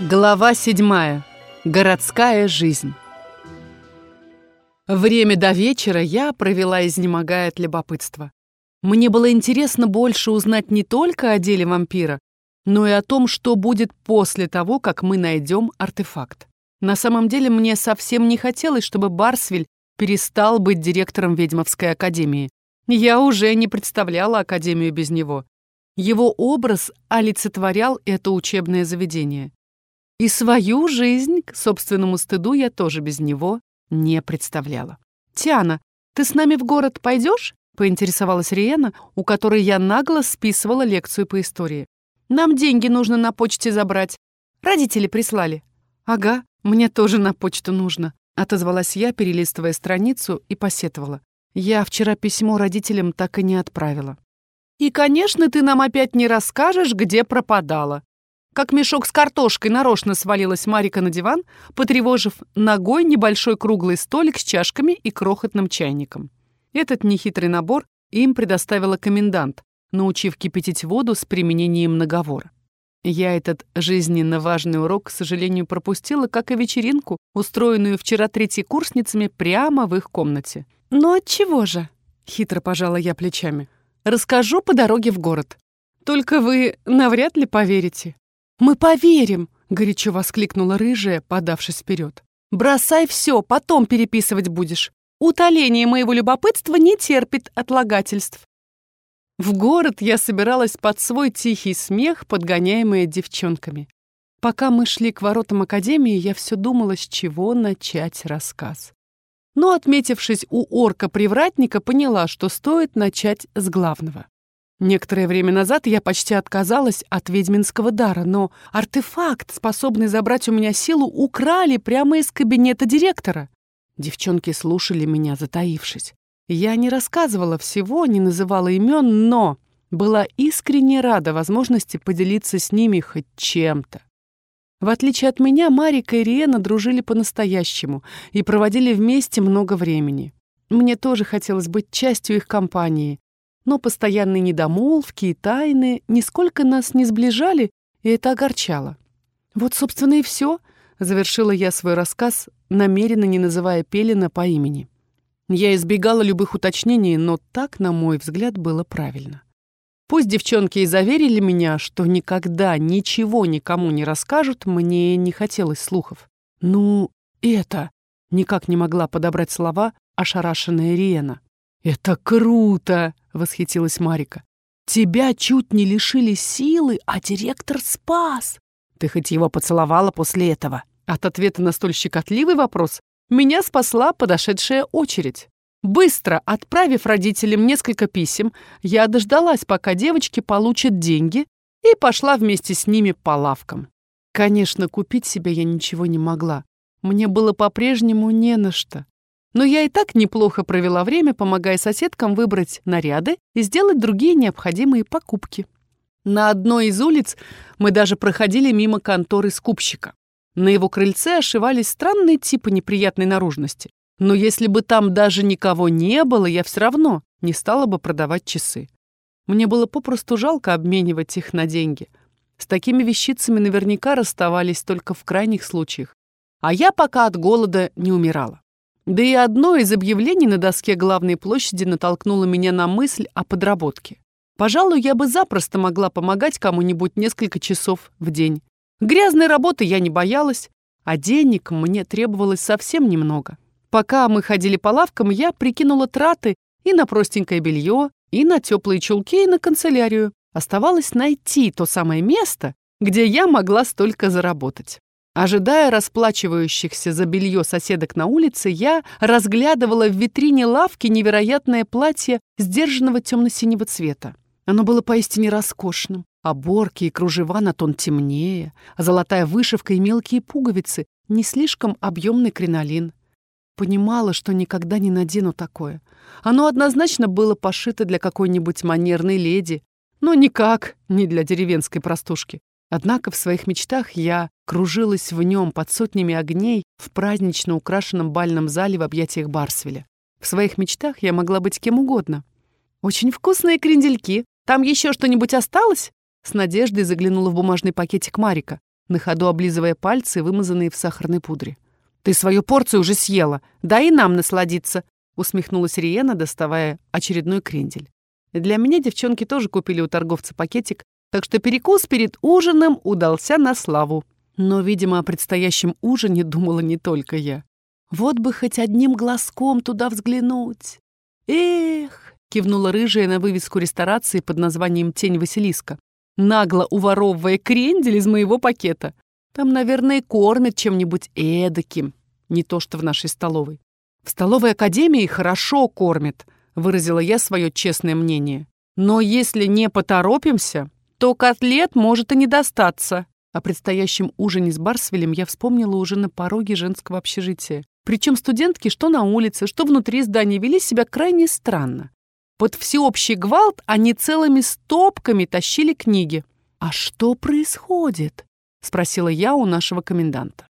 Глава седьмая. Городская жизнь. Время до вечера я провела, изнемогая от любопытства. Мне было интересно больше узнать не только о деле вампира, но и о том, что будет после того, как мы найдем артефакт. На самом деле мне совсем не хотелось, чтобы Барсвиль перестал быть директором ведьмовской академии. Я уже не представляла академию без него. Его образ олицетворял это учебное заведение. И свою жизнь, к собственному стыду, я тоже без него не представляла. «Тиана, ты с нами в город пойдешь?» — поинтересовалась Риена, у которой я нагло списывала лекцию по истории. «Нам деньги нужно на почте забрать. Родители прислали». «Ага, мне тоже на почту нужно», — отозвалась я, перелистывая страницу, и посетовала. «Я вчера письмо родителям так и не отправила». «И, конечно, ты нам опять не расскажешь, где пропадала», как мешок с картошкой нарочно свалилась Марика на диван, потревожив ногой небольшой круглый столик с чашками и крохотным чайником. Этот нехитрый набор им предоставила комендант, научив кипятить воду с применением наговора. Я этот жизненно важный урок, к сожалению, пропустила, как и вечеринку, устроенную вчера третьекурсницами прямо в их комнате. «Ну отчего же?» — хитро пожала я плечами. «Расскажу по дороге в город. Только вы навряд ли поверите. «Мы поверим!» — горячо воскликнула рыжая, подавшись вперед. «Бросай все, потом переписывать будешь. Утоление моего любопытства не терпит отлагательств». В город я собиралась под свой тихий смех, подгоняемая девчонками. Пока мы шли к воротам Академии, я все думала, с чего начать рассказ. Но, отметившись у орка-привратника, поняла, что стоит начать с главного. Некоторое время назад я почти отказалась от ведьминского дара, но артефакт, способный забрать у меня силу, украли прямо из кабинета директора. Девчонки слушали меня, затаившись. Я не рассказывала всего, не называла имен, но была искренне рада возможности поделиться с ними хоть чем-то. В отличие от меня, Марика и Риена дружили по-настоящему и проводили вместе много времени. Мне тоже хотелось быть частью их компании, но постоянные недомолвки и тайны нисколько нас не сближали, и это огорчало. Вот, собственно, и все, завершила я свой рассказ, намеренно не называя Пелина по имени. Я избегала любых уточнений, но так, на мой взгляд, было правильно. Пусть девчонки и заверили меня, что никогда ничего никому не расскажут, мне не хотелось слухов. «Ну, это...» — никак не могла подобрать слова ошарашенная Риена. «Это круто!» — восхитилась Марика. «Тебя чуть не лишили силы, а директор спас!» «Ты хоть его поцеловала после этого?» От ответа на столь щекотливый вопрос меня спасла подошедшая очередь. Быстро отправив родителям несколько писем, я дождалась, пока девочки получат деньги, и пошла вместе с ними по лавкам. Конечно, купить себе я ничего не могла. Мне было по-прежнему не на что. Но я и так неплохо провела время, помогая соседкам выбрать наряды и сделать другие необходимые покупки. На одной из улиц мы даже проходили мимо конторы скупщика. На его крыльце ошивались странные типы неприятной наружности. Но если бы там даже никого не было, я все равно не стала бы продавать часы. Мне было попросту жалко обменивать их на деньги. С такими вещицами наверняка расставались только в крайних случаях. А я пока от голода не умирала. Да и одно из объявлений на доске главной площади натолкнуло меня на мысль о подработке. Пожалуй, я бы запросто могла помогать кому-нибудь несколько часов в день. Грязной работы я не боялась, а денег мне требовалось совсем немного. Пока мы ходили по лавкам, я прикинула траты и на простенькое белье, и на теплые чулки, и на канцелярию. Оставалось найти то самое место, где я могла столько заработать. Ожидая расплачивающихся за белье соседок на улице, я разглядывала в витрине лавки невероятное платье сдержанного темно-синего цвета. Оно было поистине роскошным. Оборки и кружева на тон темнее, золотая вышивка и мелкие пуговицы, не слишком объемный кринолин. Понимала, что никогда не надену такое. Оно однозначно было пошито для какой-нибудь манерной леди, но никак не для деревенской простушки. Однако в своих мечтах я кружилась в нем под сотнями огней в празднично украшенном бальном зале в объятиях Барсвеля. В своих мечтах я могла быть кем угодно. «Очень вкусные крендельки. Там еще что-нибудь осталось?» С надеждой заглянула в бумажный пакетик Марика. на ходу облизывая пальцы, вымазанные в сахарной пудре. «Ты свою порцию уже съела, дай и нам насладиться», усмехнулась Риена, доставая очередной крендель. Для меня девчонки тоже купили у торговца пакетик, так что перекус перед ужином удался на славу. Но, видимо, о предстоящем ужине думала не только я. Вот бы хоть одним глазком туда взглянуть. Эх, кивнула рыжая на вывеску ресторации под названием «Тень Василиска», нагло уворовывая крендель из моего пакета. Там, наверное, кормят чем-нибудь эдаким, не то что в нашей столовой. В столовой академии хорошо кормят, выразила я свое честное мнение. Но если не поторопимся, то котлет может и не достаться. О предстоящем ужине с Барсвелем я вспомнила уже на пороге женского общежития. Причем студентки что на улице, что внутри здания вели себя крайне странно. Под всеобщий гвалт они целыми стопками тащили книги. «А что происходит?» — спросила я у нашего коменданта.